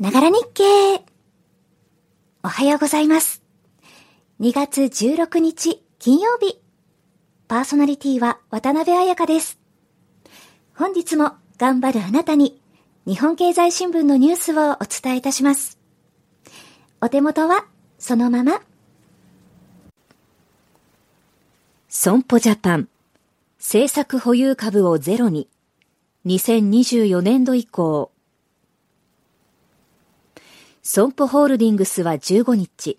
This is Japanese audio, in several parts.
ながら日経。おはようございます。2月16日金曜日。パーソナリティは渡辺彩香です。本日も頑張るあなたに日本経済新聞のニュースをお伝えいたします。お手元はそのまま。損保ジャパン政策保有株をゼロに2024年度以降損保ホールディングスは15日、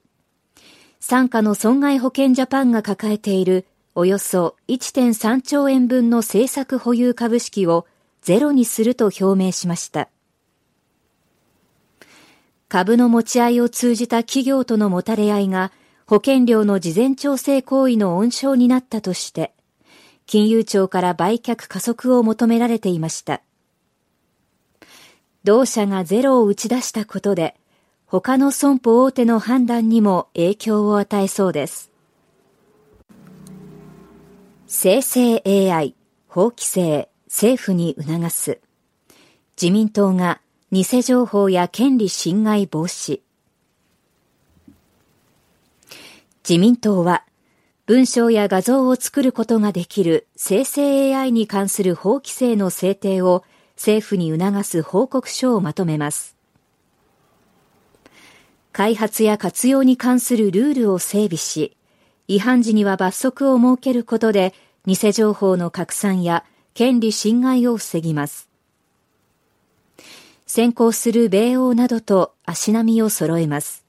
傘下の損害保険ジャパンが抱えているおよそ1.3兆円分の政策保有株式をゼロにすると表明しました。株の持ち合いを通じた企業とのもたれ合いが保険料の事前調整行為の温床になったとして、金融庁から売却加速を求められていました。同社がゼロを打ち出したことで、他の損保大手の判断にも影響を与えそうです。生成 AI 法規制政府に促す自民党が偽情報や権利侵害防止自民党は文章や画像を作ることができる生成 AI に関する法規制の制定を政府に促す報告書をまとめます。開発や活用に関するルールを整備し、違反時には罰則を設けることで、偽情報の拡散や権利侵害を防ぎます。先行する米欧などと足並みを揃えます。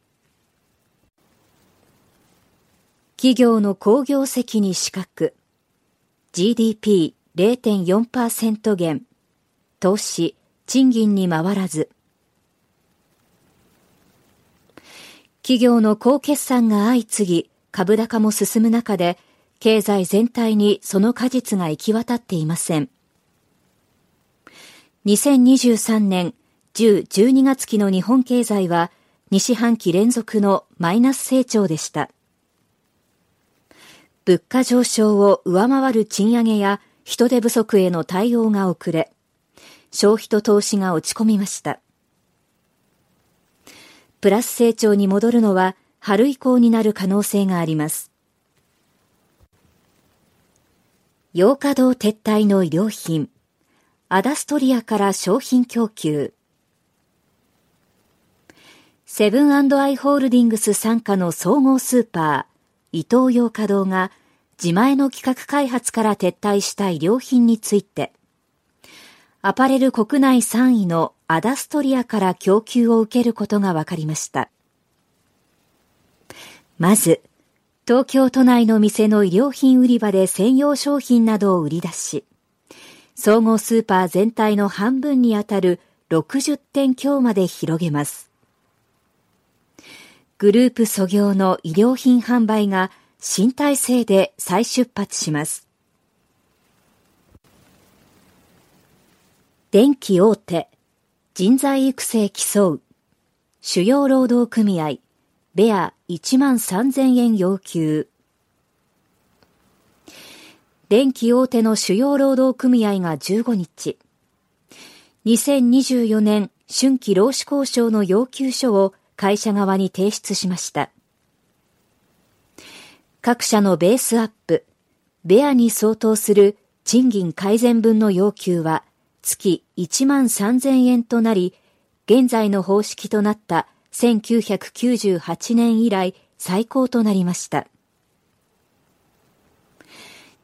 企業の工業績に資格、GDP0.4% 減、投資、賃金に回らず、企業の高決算が相次ぎ、株高も進む中で、経済全体にその果実が行き渡っていません。2023年10、12月期の日本経済は、2四半期連続のマイナス成長でした。物価上昇を上回る賃上げや人手不足への対応が遅れ、消費と投資が落ち込みました。プラス成長に戻るのは春以降になる可能性があります。洋華堂撤退の衣料品、アダストリアから商品供給。セブンアイ・ホールディングス傘下の総合スーパー、伊東洋華堂が自前の企画開発から撤退した衣料品について、アパレル国内3位のアダストリアから供給を受けることが分かりました。まず、東京都内の店の衣料品売り場で専用商品などを売り出し、総合スーパー全体の半分にあたる60店強まで広げます。グループ素業の衣料品販売が新体制で再出発します。電気大手人材育成競う。主要労働組合、ベア1万3000円要求。電気大手の主要労働組合が15日、2024年春季労使交渉の要求書を会社側に提出しました。各社のベースアップ、ベアに相当する賃金改善分の要求は月1万3000円となり、現在の方式となった1998年以来最高となりました。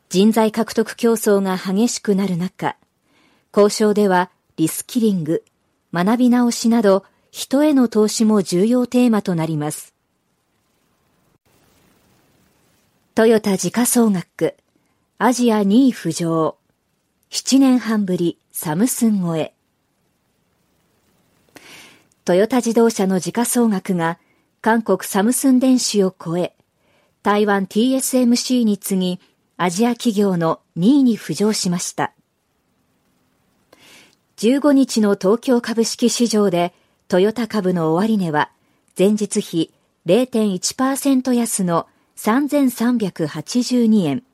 人材獲得競争が激しくなる中、交渉ではリスキリング、学び直しなど人への投資も重要テーマとなります。トヨタ時価総額、アジア2位浮上、7年半ぶりサムスン超え。トヨタ自動車の時価総額が韓国サムスン電子を超え、台湾 TSMC に次ぎアジア企業の2位に浮上しました。15日の東京株式市場でトヨタ株の終値は前日比0.1%安の3382円。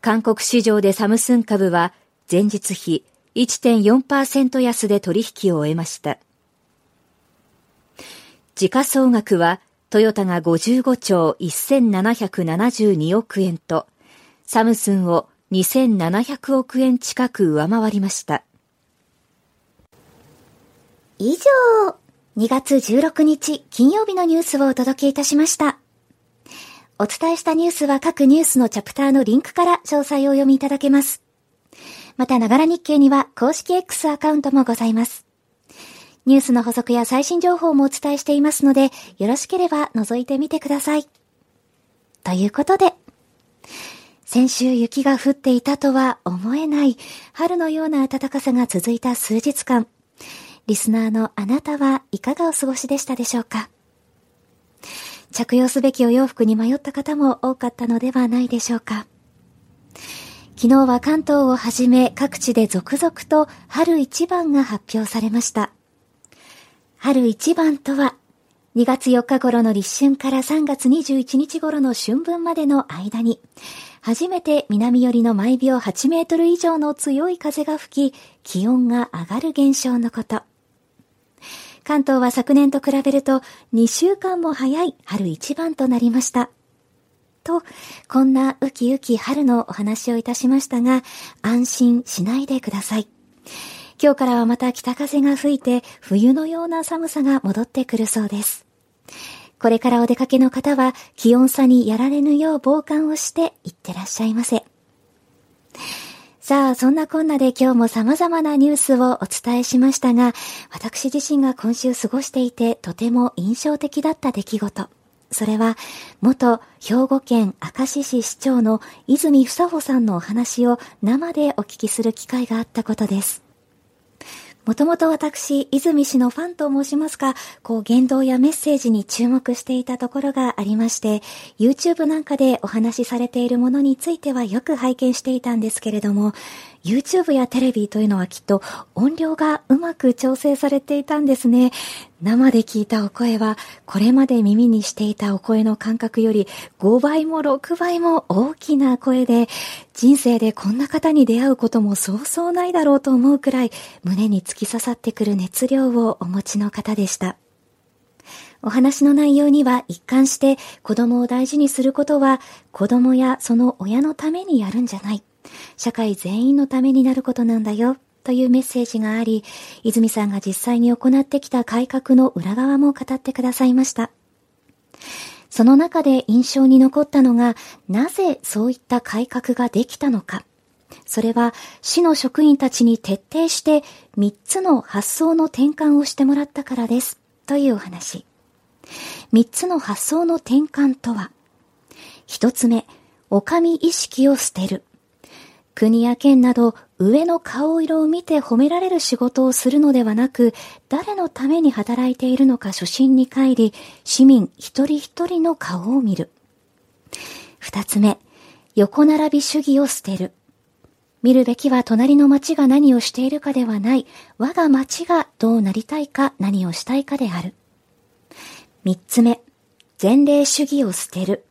韓国市場でサムスン株は前日比1.4%安で取引を終えました。時価総額はトヨタが55兆1772億円と、サムスンを2700億円近く上回りました。以上、2月16日金曜日のニュースをお届けいたしました。お伝えしたニュースは各ニュースのチャプターのリンクから詳細をお読みいただけます。また、ながら日経には公式 X アカウントもございます。ニュースの補足や最新情報もお伝えしていますので、よろしければ覗いてみてください。ということで、先週雪が降っていたとは思えない春のような暖かさが続いた数日間。リスナーのあなたはいかがお過ごしでしたでしょうか着用すべきお洋服に迷った方も多かったのではないでしょうか昨日は関東をはじめ各地で続々と春一番が発表されました。春一番とは、2月4日頃の立春から3月21日頃の春分までの間に、初めて南寄りの毎秒8メートル以上の強い風が吹き、気温が上がる現象のこと。関東は昨年と比べると2週間も早い春一番となりました。と、こんなウキウキ春のお話をいたしましたが、安心しないでください。今日からはまた北風が吹いて冬のような寒さが戻ってくるそうです。これからお出かけの方は気温差にやられぬよう防寒をしていってらっしゃいませ。さあ、そんなこんなで今日も様々なニュースをお伝えしましたが、私自身が今週過ごしていてとても印象的だった出来事。それは、元兵庫県明石市市長の泉房穂さんのお話を生でお聞きする機会があったことです。もともと私、泉氏のファンと申しますか、こう言動やメッセージに注目していたところがありまして、YouTube なんかでお話しされているものについてはよく拝見していたんですけれども、YouTube やテレビというのはきっと音量がうまく調整されていたんですね。生で聞いたお声は、これまで耳にしていたお声の感覚より5倍も6倍も大きな声で、人生でこんな方に出会うこともそうそうないだろうと思うくらい、胸に突き刺さってくる熱量をお持ちの方でした。お話の内容には一貫して子供を大事にすることは子供やその親のためにやるんじゃない。社会全員のためになることなんだよ、というメッセージがあり、泉さんが実際に行ってきた改革の裏側も語ってくださいました。その中で印象に残ったのが、なぜそういった改革ができたのか。それは市の職員たちに徹底して3つの発想の転換をしてもらったからです。というお話。3つの発想の転換とは、1つ目、お上意識を捨てる。国や県など上の顔色を見て褒められる仕事をするのではなく、誰のために働いているのか初心に帰り、市民一人一人の顔を見る。二つ目、横並び主義を捨てる。見るべきは隣の町が何をしているかではない、我が町がどうなりたいか何をしたいかである。三つ目、前例主義を捨てる。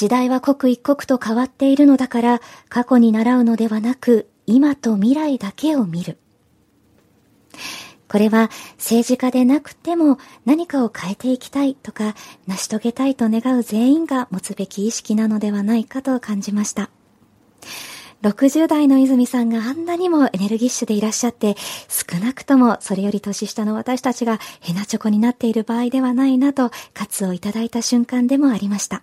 時代は刻一刻と変わっているのだから、過去に習うのではなく、今と未来だけを見る。これは政治家でなくても何かを変えていきたいとか成し遂げたいと願う全員が持つべき意識なのではないかと感じました。60代の泉さんがあんなにもエネルギッシュでいらっしゃって、少なくともそれより年下の私たちがヘナチョコになっている場合ではないなと、喝をいただいた瞬間でもありました。